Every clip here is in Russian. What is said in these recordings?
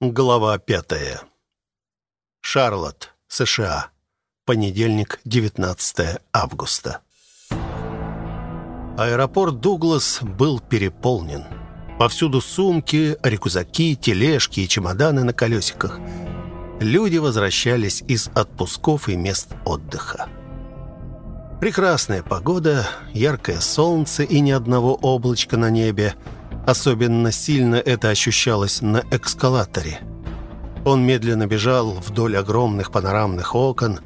Глава пятая. Шарлотт, США. Понедельник, 19 августа. Аэропорт Дуглас был переполнен. Повсюду сумки, рюкзаки, тележки и чемоданы на колесиках. Люди возвращались из отпусков и мест отдыха. Прекрасная погода, яркое солнце и ни одного облачка на небе – Особенно сильно это ощущалось на эскалаторе. Он медленно бежал вдоль огромных панорамных окон,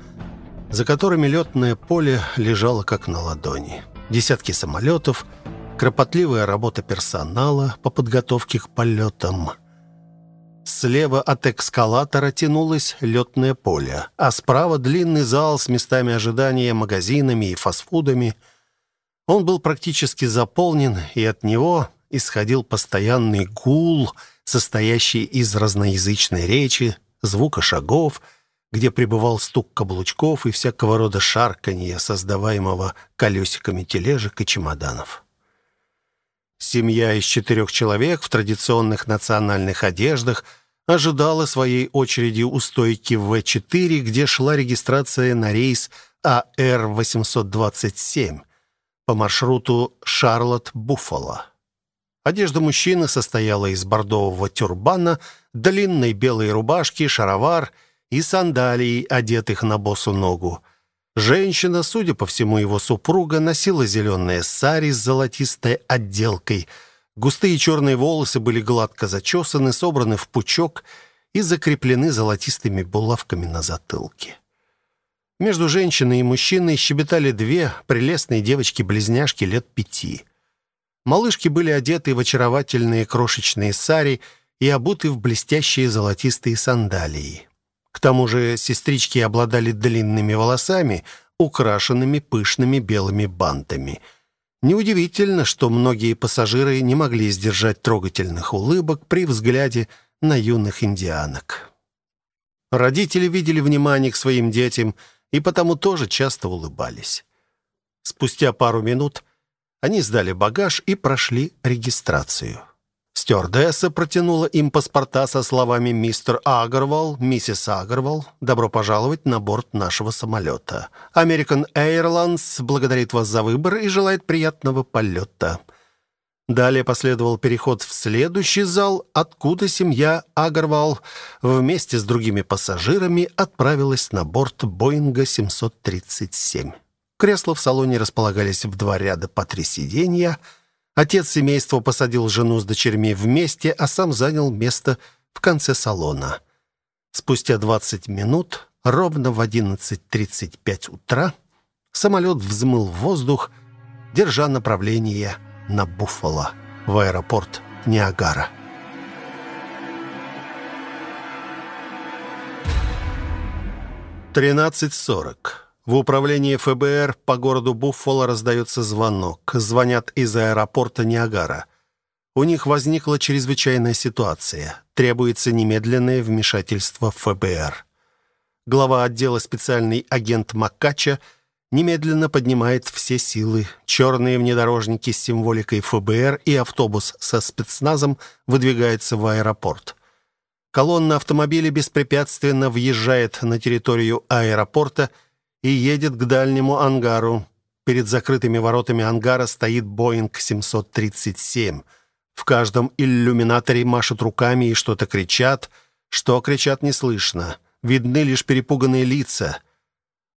за которыми летное поле лежало как на ладони. Десятки самолетов, кропотливая работа персонала по подготовке к полетам. Слева от эскалатора тянулось летное поле, а справа длинный зал с местами ожидания, магазинами и фастфудами. Он был практически заполнен, и от него исходил постоянный гул, состоящий из разноязычной речи, звука шагов, где пребывал стук каблучков и всякого рода шарканье, создаваемого колесиками тележек и чемоданов. Семья из четырех человек в традиционных национальных одеждах ожидала своей очереди у стойки В4, где шла регистрация на рейс АР-827 по маршруту Шарлотт-Буффало. Одежда мужчины состояла из бордового тюрбана, длинной белой рубашки, шаровар и сандалий, одетых на босу ногу. Женщина, судя по всему его супруга, носила зеленое сари с золотистой отделкой. Густые черные волосы были гладко зачесаны, собраны в пучок и закреплены золотистыми булавками на затылке. Между женщиной и мужчиной щебетали две прелестные девочки-близняшки лет пяти. Малышки были одеты в очаровательные крошечные сари и обуты в блестящие золотистые сандалии. К тому же сестрички обладали длинными волосами, украшенными пышными белыми бантами. Неудивительно, что многие пассажиры не могли сдержать трогательных улыбок при взгляде на юных индианок. Родители видели внимание к своим детям и потому тоже часто улыбались. Спустя пару минут они сдали багаж и прошли регистрацию. Стюардесса протянула им паспорта со словами «Мистер Агарвал, миссис Агарвал, добро пожаловать на борт нашего самолета. American Airlines благодарит вас за выбор и желает приятного полета». Далее последовал переход в следующий зал, откуда семья Агарвал вместе с другими пассажирами отправилась на борт Боинга 737. Кресла в салоне располагались в два ряда по три сиденья. Отец семейства посадил жену с дочерьми вместе, а сам занял место в конце салона. Спустя 20 минут, ровно в 11.35 утра, самолет взмыл в воздух, держа направление на Буффало, в аэропорт Ниагара. Тринадцать сорок. В управлении ФБР по городу Буффало раздается звонок. Звонят из аэропорта Ниагара. У них возникла чрезвычайная ситуация. Требуется немедленное вмешательство ФБР. Глава отдела специальный агент Макача немедленно поднимает все силы. Черные внедорожники с символикой ФБР и автобус со спецназом выдвигаются в аэропорт. Колонна автомобилей беспрепятственно въезжает на территорию аэропорта и едет к дальнему ангару. Перед закрытыми воротами ангара стоит Боинг 737. В каждом иллюминаторе машут руками и что-то кричат. Что кричат, не слышно. Видны лишь перепуганные лица.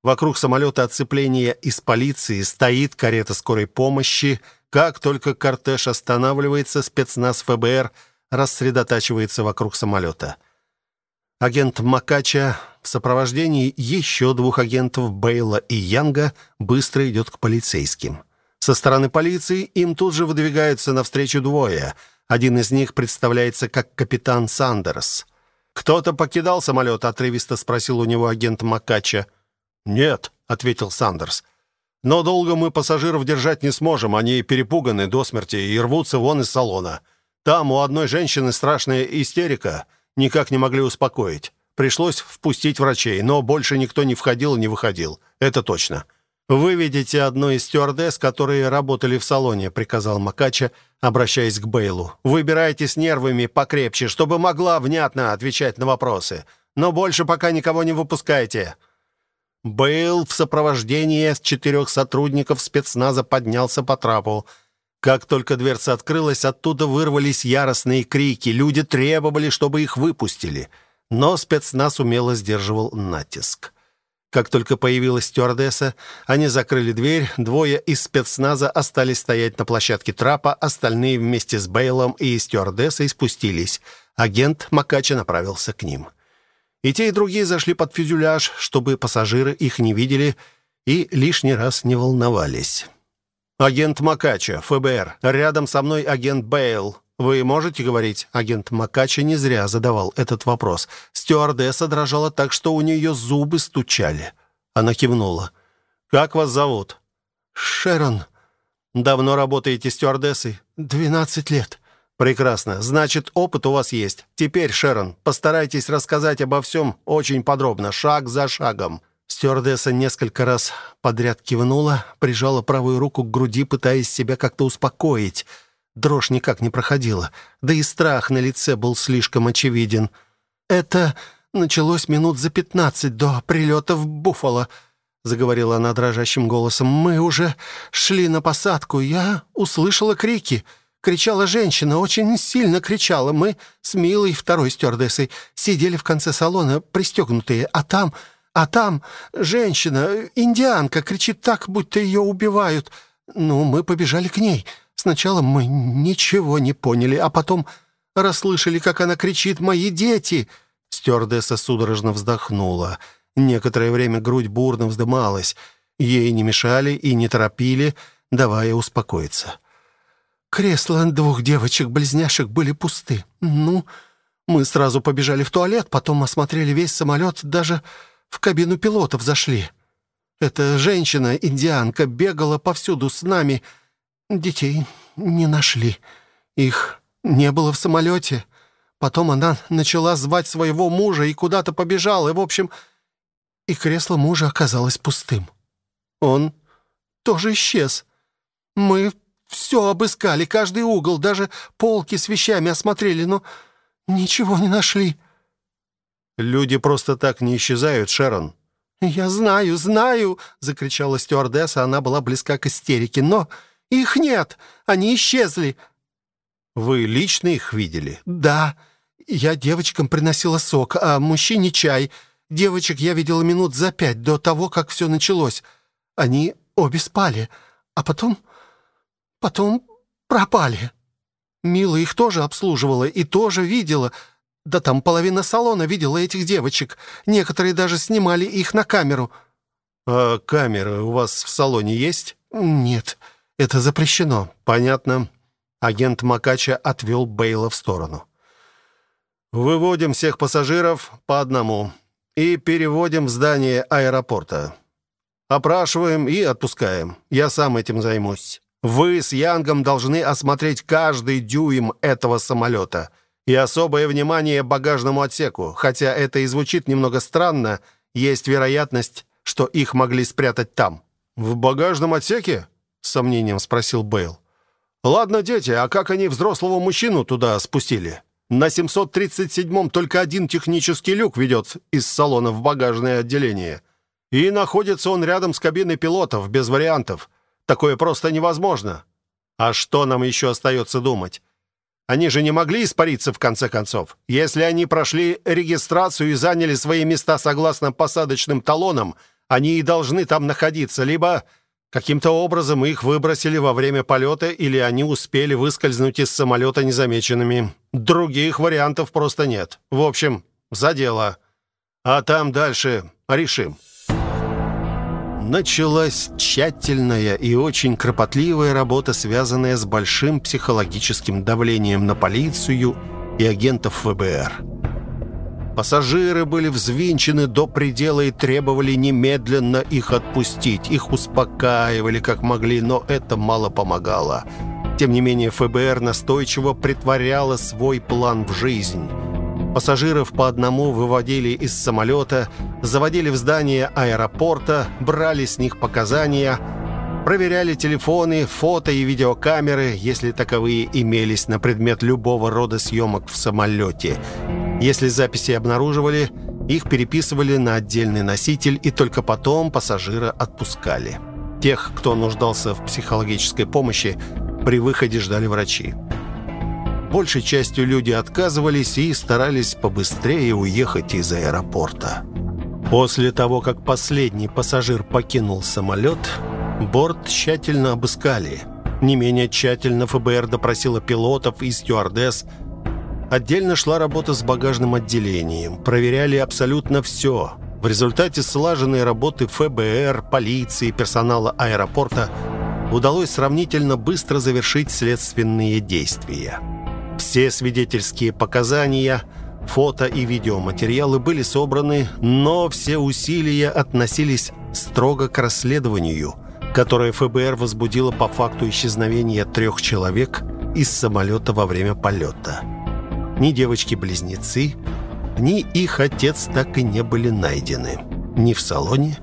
Вокруг самолета отцепления из полиции стоит карета скорой помощи. Как только кортеж останавливается, спецназ ФБР рассредотачивается вокруг самолета. Агент Макача в сопровождении еще двух агентов Бейла и Янга быстро идет к полицейским. Со стороны полиции им тут же выдвигаются навстречу двое. Один из них представляется как капитан Сандерс. «Кто-то покидал самолет?» — отрывисто спросил у него агент Макача. «Нет», — ответил Сандерс. «Но долго мы пассажиров держать не сможем. Они перепуганы до смерти и рвутся вон из салона. Там у одной женщины страшная истерика никак не могли успокоить. Пришлось впустить врачей, но больше никто не входил и не выходил. Это точно. «Выведите одну из стюардесс, которые работали в салоне», — приказал Макача, обращаясь к Бейлу. «Выбирайте с нервами покрепче, чтобы могла внятно отвечать на вопросы. Но больше пока никого не выпускайте». Бейл в сопровождении четырех сотрудников спецназа поднялся по трапу. Как только дверца открылась, оттуда вырвались яростные крики. Люди требовали, чтобы их выпустили. Но спецназ умело сдерживал натиск. Как только появилась стюардесса, они закрыли дверь, двое из спецназа остались стоять на площадке трапа, остальные вместе с Бейлом и стюардессой спустились. Агент Макача направился к ним. И те, и другие зашли под фюзеляж, чтобы пассажиры их не видели и лишний раз не волновались. «Агент Макача, ФБР. Рядом со мной агент Бейл. «Вы можете говорить?» Агент Макача не зря задавал этот вопрос. Стюардесса дрожала так, что у нее зубы стучали. Она кивнула. «Как вас зовут?» «Шерон». «Давно работаете стюардессой?» «Двенадцать лет». «Прекрасно. Значит, опыт у вас есть. Теперь, Шерон, постарайтесь рассказать обо всем очень подробно, шаг за шагом». Стюардесса несколько раз подряд кивнула, прижала правую руку к груди, пытаясь себя как-то успокоить – Дрожь никак не проходила, да и страх на лице был слишком очевиден. «Это началось минут за пятнадцать до прилета в Буффало», — заговорила она дрожащим голосом. «Мы уже шли на посадку. Я услышала крики. Кричала женщина, очень сильно кричала. Мы с Милой, второй стюардессой, сидели в конце салона, пристегнутые, а там... А там женщина, индианка, кричит так, будто ее убивают. Ну, мы побежали к ней». Сначала мы ничего не поняли, а потом расслышали, как она кричит «Мои дети!» Стюардесса судорожно вздохнула. Некоторое время грудь бурно вздымалась. Ей не мешали и не торопили, давая успокоиться. Кресла двух девочек-близняшек были пусты. Ну, мы сразу побежали в туалет, потом осмотрели весь самолет, даже в кабину пилотов зашли. Эта женщина, индианка, бегала повсюду с нами — Детей не нашли. Их не было в самолете. Потом она начала звать своего мужа и куда-то побежала. И, в общем, и кресло мужа оказалось пустым. Он тоже исчез. Мы все обыскали, каждый угол, даже полки с вещами осмотрели, но ничего не нашли. Люди просто так не исчезают, Шерон. «Я знаю, знаю!» — закричала стюардесса. Она была близка к истерике. «Но их нет! Они исчезли!» «Вы лично их видели?» «Да. Я девочкам приносила сок, а мужчине чай. Девочек я видела минут за пять до того, как все началось. Они обе спали, а потом... потом пропали. Мила их тоже обслуживала и тоже видела. Да там половина салона видела этих девочек. Некоторые даже снимали их на камеру». «А камеры у вас в салоне есть?» «Нет». Это запрещено. Понятно. Агент Макача отвел Бейла в сторону. Выводим всех пассажиров по одному и переводим в здание аэропорта. Опрашиваем и отпускаем. Я сам этим займусь. Вы с Янгом должны осмотреть каждый дюйм этого самолета. И особое внимание багажному отсеку. Хотя это и звучит немного странно, есть вероятность, что их могли спрятать там. В багажном отсеке? С сомнением спросил Бейл. «Ладно, дети, а как они взрослого мужчину туда спустили? На 737-м только один технический люк ведет из салона в багажное отделение. И находится он рядом с кабиной пилотов, без вариантов. Такое просто невозможно. А что нам еще остается думать? Они же не могли испариться в конце концов. Если они прошли регистрацию и заняли свои места согласно посадочным талонам, они и должны там находиться, либо Каким-то образом их выбросили во время полета или они успели выскользнуть из самолета незамеченными. Других вариантов просто нет. В общем, за дело. А там дальше решим. Началась тщательная и очень кропотливая работа, связанная с большим психологическим давлением на полицию и агентов ФБР. Пассажиры были взвинчены до предела и требовали немедленно их отпустить. Их успокаивали как могли, но это мало помогало. Тем не менее, ФБР настойчиво притворяло свой план в жизнь. Пассажиров по одному выводили из самолета, заводили в здание аэропорта, брали с них показания, проверяли телефоны, фото и видеокамеры, если таковые имелись на предмет любого рода съемок в самолете. Если записи обнаруживали, их переписывали на отдельный носитель и только потом пассажира отпускали. Тех, кто нуждался в психологической помощи, при выходе ждали врачи. Большей частью люди отказывались и старались побыстрее уехать из аэропорта. После того, как последний пассажир покинул самолет, борт тщательно обыскали. Не менее тщательно ФБР допросило пилотов и стюардесс. Отдельно шла работа с багажным отделением. Проверяли абсолютно все. В результате слаженной работы ФБР, полиции, персонала аэропорта – удалось сравнительно быстро завершить следственные действия. Все свидетельские показания, фото и видеоматериалы были собраны, но все усилия относились строго к расследованию, которое ФБР возбудило по факту исчезновения трех человек из самолета во время полета. Ни девочки-близнецы, ни их отец так и не были найдены. Ни в салоне,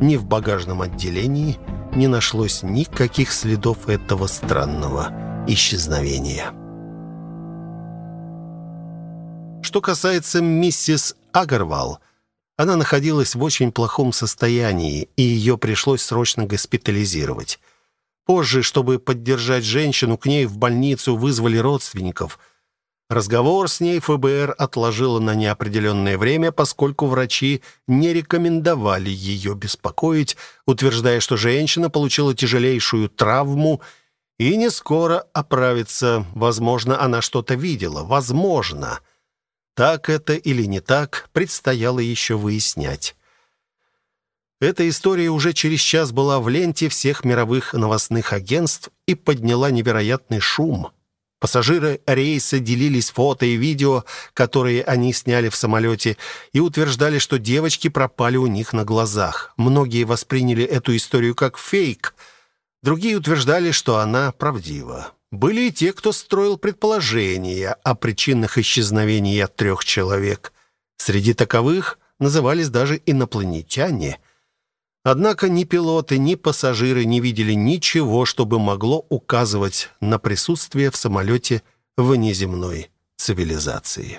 ни в багажном отделении – не нашлось никаких следов этого странного исчезновения. Что касается миссис Агарвал, она находилась в очень плохом состоянии, и ее пришлось срочно госпитализировать. Позже, чтобы поддержать женщину, к ней в больницу вызвали родственников – Разговор с ней ФБР отложило на неопределенное время, поскольку врачи не рекомендовали ее беспокоить, утверждая, что женщина получила тяжелейшую травму и не скоро оправится. Возможно, она что-то видела. Возможно. Так это или не так, предстояло еще выяснять. Эта история уже через час была в ленте всех мировых новостных агентств и подняла невероятный шум. Пассажиры рейса делились фото и видео, которые они сняли в самолете, и утверждали, что девочки пропали у них на глазах. Многие восприняли эту историю как фейк, другие утверждали, что она правдива. Были и те, кто строил предположения о причинах исчезновения трех человек. Среди таковых назывались даже инопланетяне – Однако ни пилоты, ни пассажиры не видели ничего, чтобы могло указывать на присутствие в самолете внеземной цивилизации.